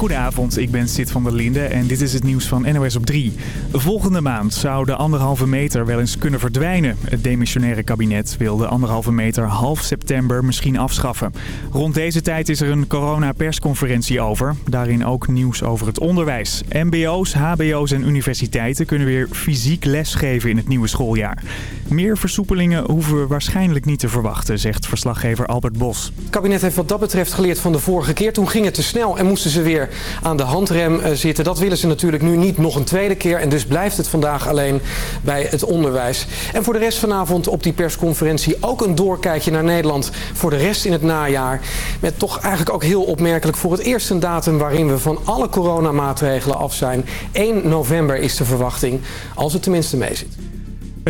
Goedenavond, ik ben Sid van der Linde en dit is het nieuws van NOS op 3. Volgende maand zou de anderhalve meter wel eens kunnen verdwijnen. Het demissionaire kabinet wil de anderhalve meter half september misschien afschaffen. Rond deze tijd is er een corona-persconferentie over. Daarin ook nieuws over het onderwijs. MBO's, hbo's en universiteiten kunnen weer fysiek lesgeven in het nieuwe schooljaar. Meer versoepelingen hoeven we waarschijnlijk niet te verwachten, zegt verslaggever Albert Bos. Het kabinet heeft wat dat betreft geleerd van de vorige keer. Toen ging het te snel en moesten ze weer aan de handrem eh, zitten. Dat willen ze natuurlijk nu niet nog een tweede keer. En dus blijft het vandaag alleen bij het onderwijs. En voor de rest vanavond op die persconferentie ook een doorkijkje naar Nederland voor de rest in het najaar. Met toch eigenlijk ook heel opmerkelijk voor het eerst een datum waarin we van alle coronamaatregelen af zijn. 1 november is de verwachting, als het tenminste meezit.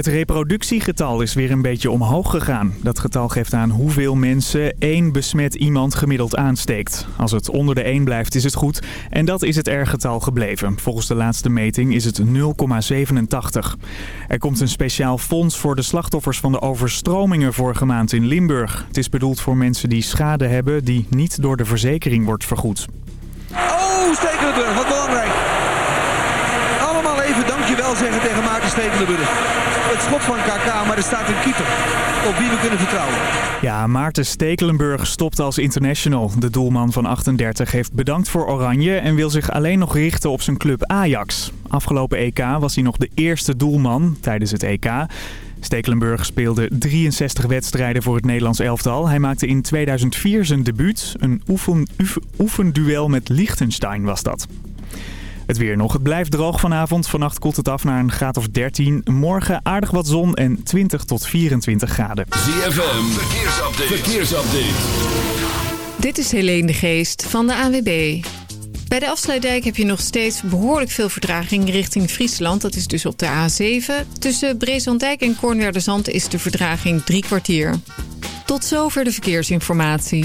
Het reproductiegetal is weer een beetje omhoog gegaan. Dat getal geeft aan hoeveel mensen één besmet iemand gemiddeld aansteekt. Als het onder de 1 blijft is het goed. En dat is het R-getal gebleven. Volgens de laatste meting is het 0,87. Er komt een speciaal fonds voor de slachtoffers van de overstromingen vorige maand in Limburg. Het is bedoeld voor mensen die schade hebben die niet door de verzekering wordt vergoed. Oh, Stekelenburg, wat belangrijk. Allemaal even dankjewel zeggen tegen Maarten Stekelenburg het schot van KK, maar er staat een keeper op wie we kunnen vertrouwen. Ja, Maarten Stekelenburg stopt als international. De doelman van 38 heeft bedankt voor Oranje en wil zich alleen nog richten op zijn club Ajax. Afgelopen EK was hij nog de eerste doelman tijdens het EK. Stekelenburg speelde 63 wedstrijden voor het Nederlands elftal. Hij maakte in 2004 zijn debuut. Een oefen, oefenduel met Liechtenstein was dat. Het weer nog. Het blijft droog vanavond. Vannacht koelt het af naar een graad of 13. Morgen aardig wat zon en 20 tot 24 graden. ZFM, verkeersupdate. verkeersupdate. Dit is Helene de Geest van de AWB. Bij de afsluitdijk heb je nog steeds behoorlijk veel verdraging richting Friesland. Dat is dus op de A7. Tussen Breeslanddijk en Kornwerderzand is de verdraging drie kwartier. Tot zover de verkeersinformatie.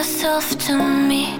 yourself to me.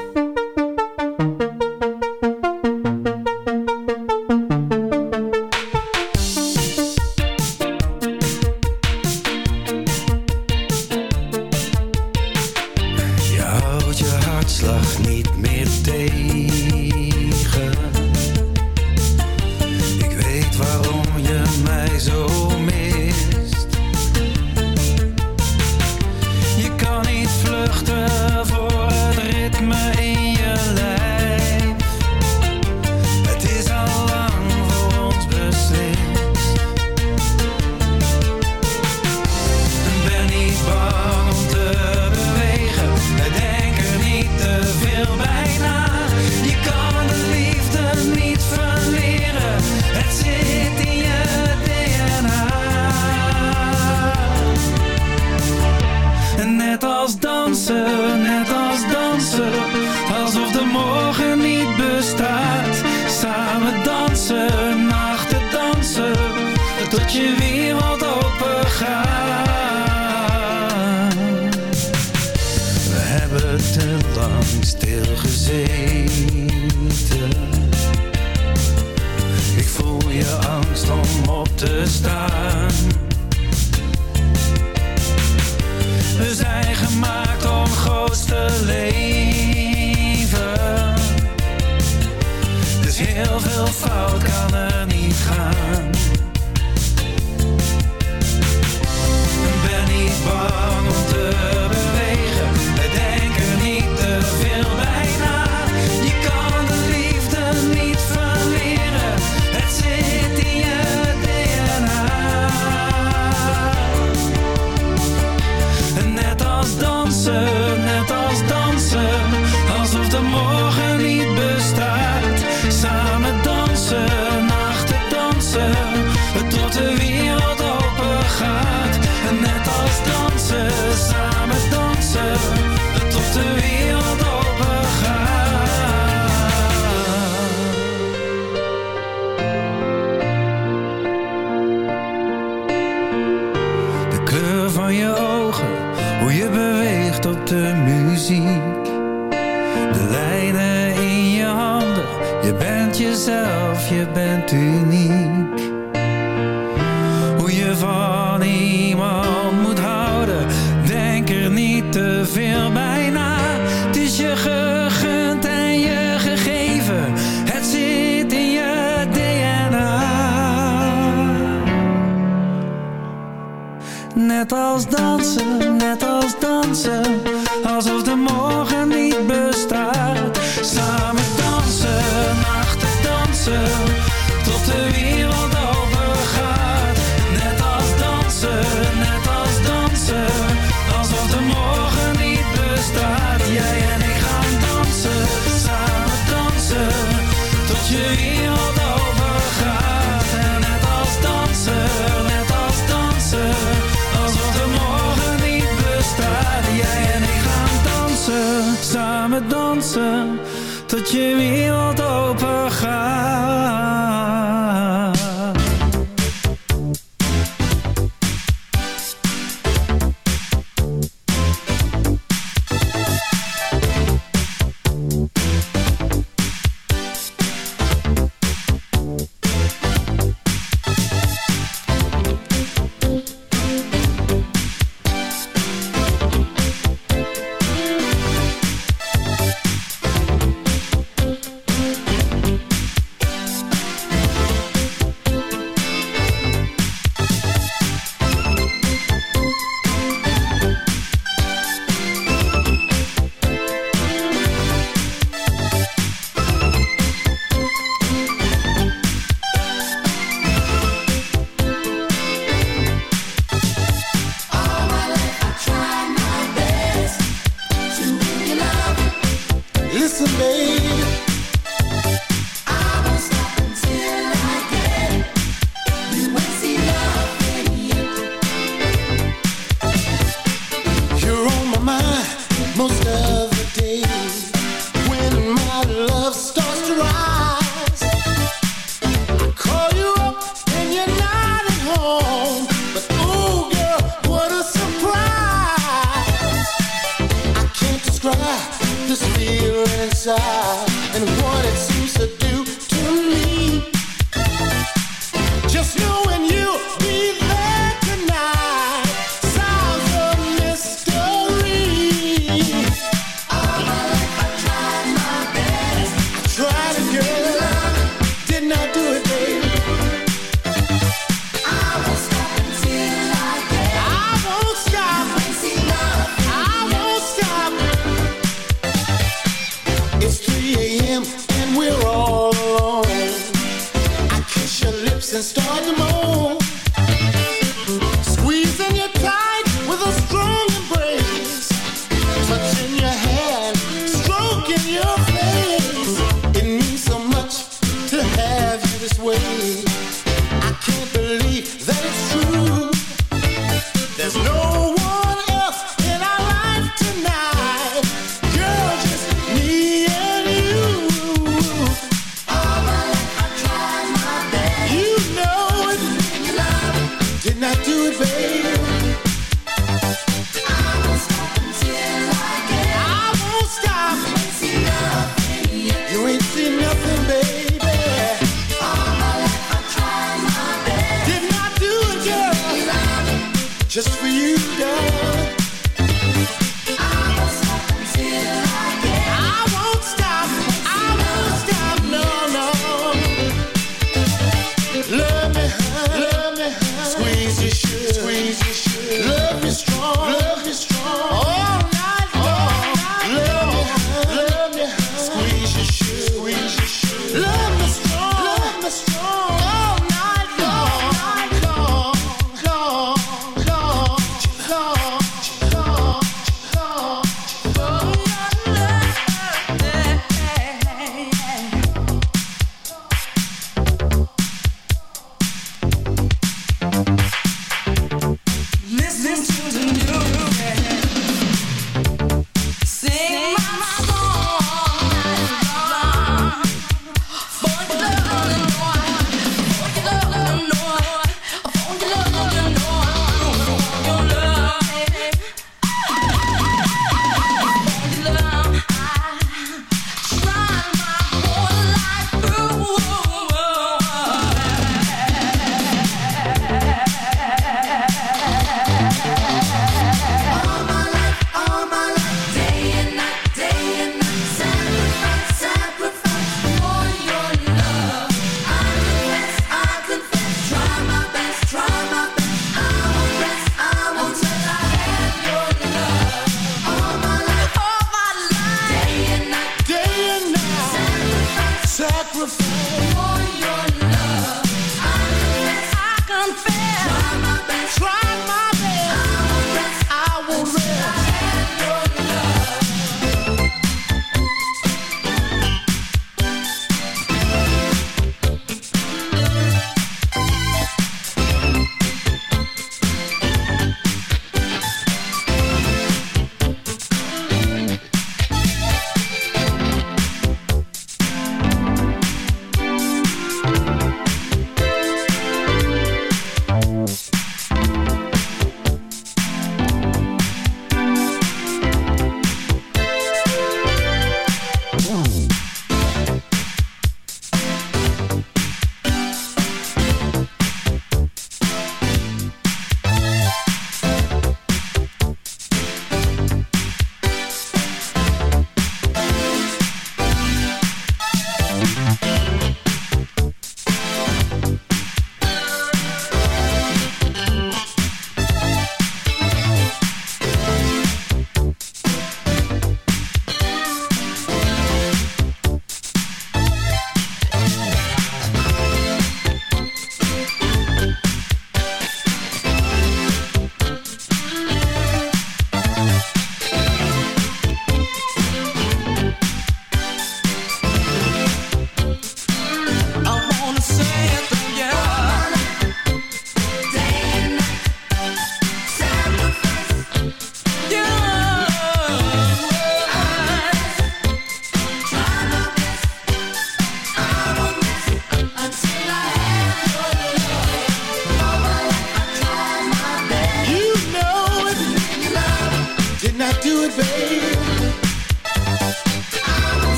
Samen dansen Tot je wereld open gaat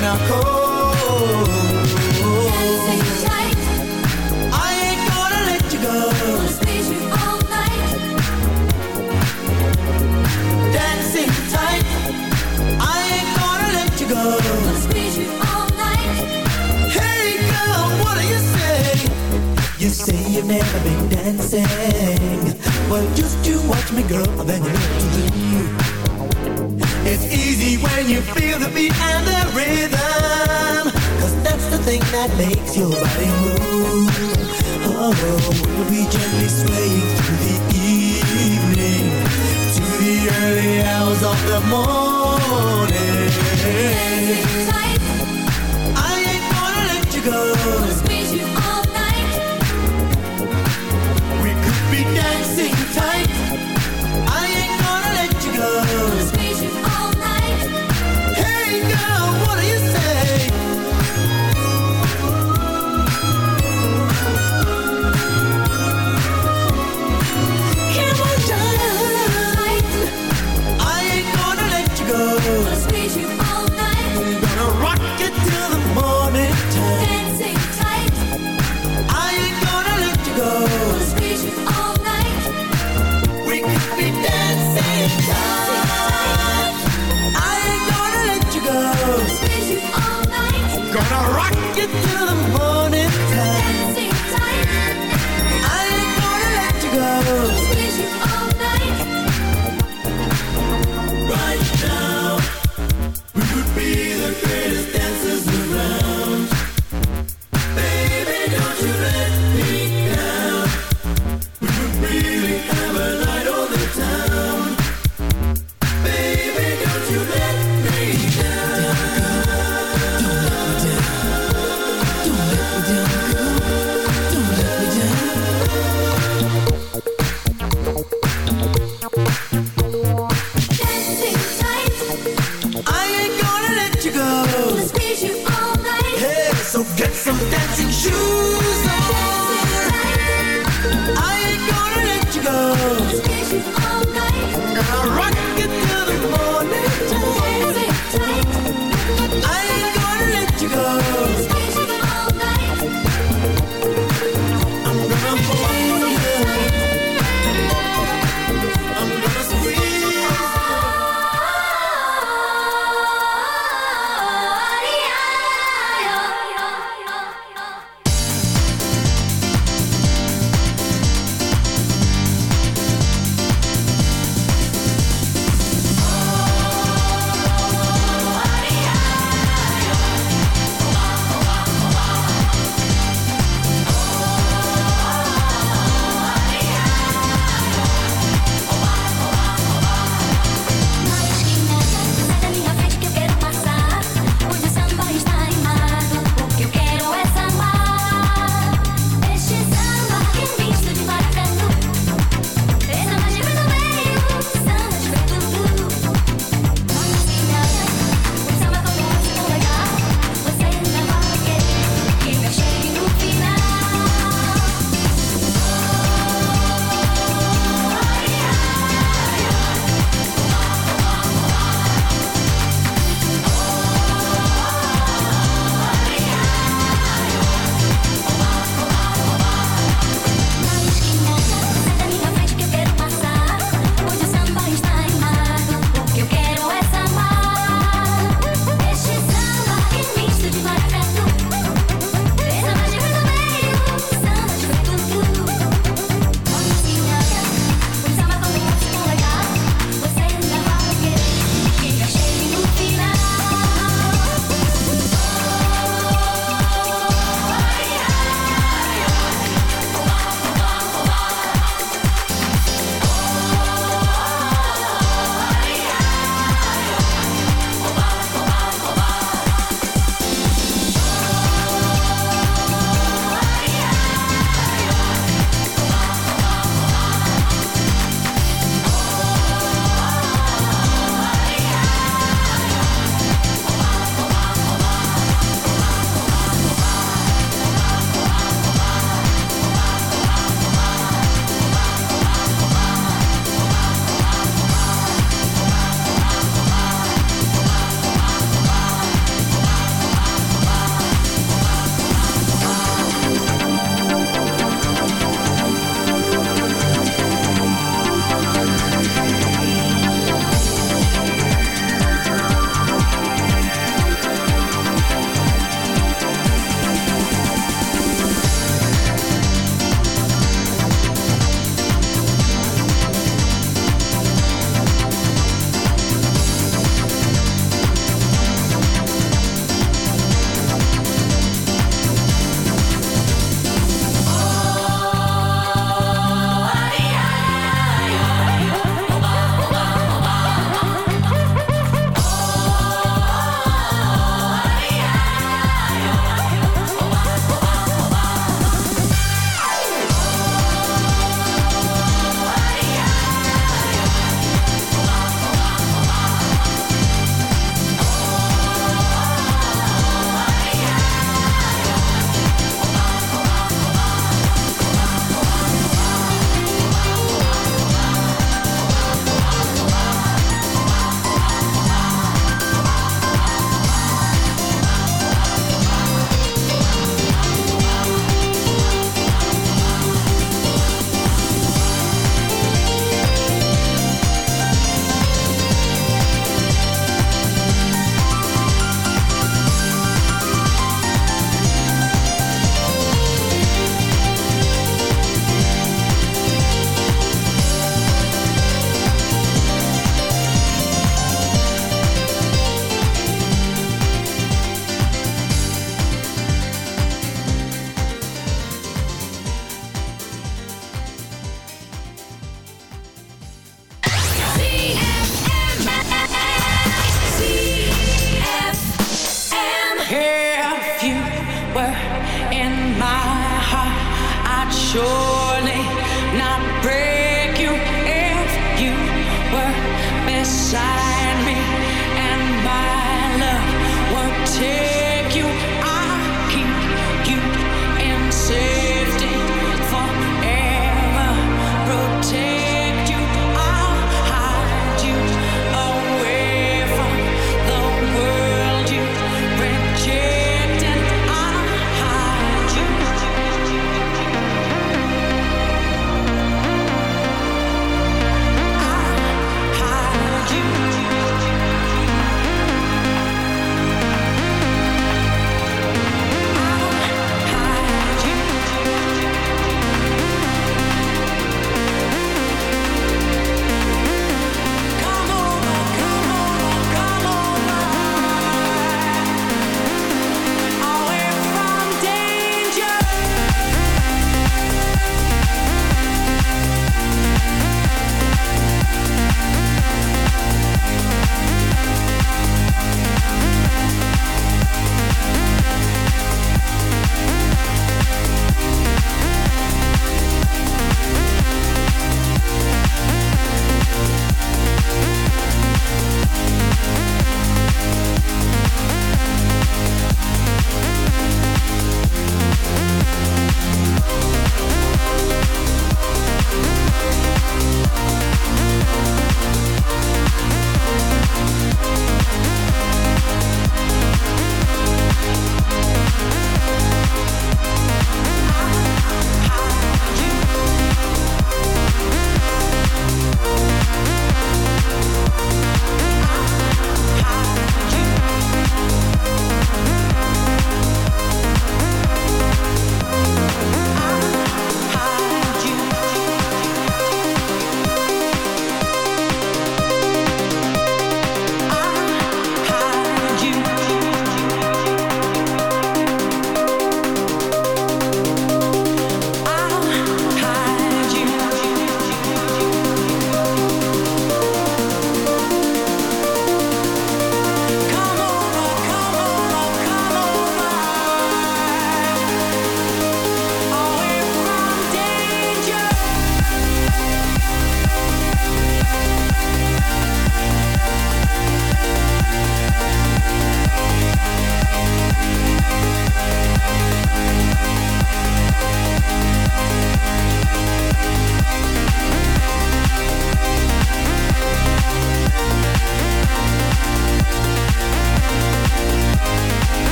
ready when I ain't gonna let you go Dancing tight I ain't gonna let you go Hey girl, what do you say? You say you've never been dancing Well, just you watch me, girl, then you know to do It's easy when you feel the beat and the rhythm. Cause that's the thing that makes your body move. Oh, we'll be gently swaying through the evening To the early hours of the morning. I ain't gonna let you go. We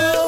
Oh.